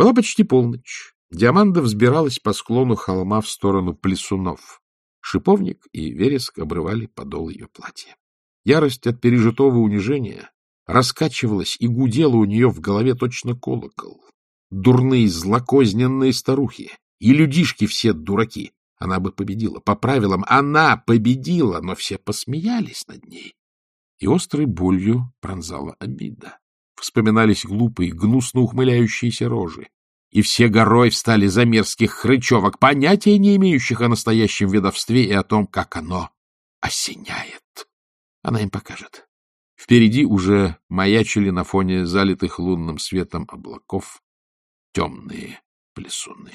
Была почти полночь. Диаманда взбиралась по склону холма в сторону плесунов. Шиповник и вереск обрывали подол ее платья. Ярость от пережитого унижения раскачивалась и гудела у нее в голове точно колокол. Дурные, злокозненные старухи и людишки все дураки. Она бы победила. По правилам, она победила, но все посмеялись над ней. И острой болью пронзала обида. Вспоминались глупые, гнусно ухмыляющиеся рожи. И все горой встали за мерзких хрычевок, понятия не имеющих о настоящем ведовстве и о том, как оно осеняет. Она им покажет. Впереди уже маячили на фоне залитых лунным светом облаков темные плесуны.